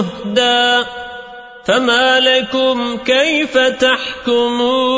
يهدى فما لكم كيف تحكمون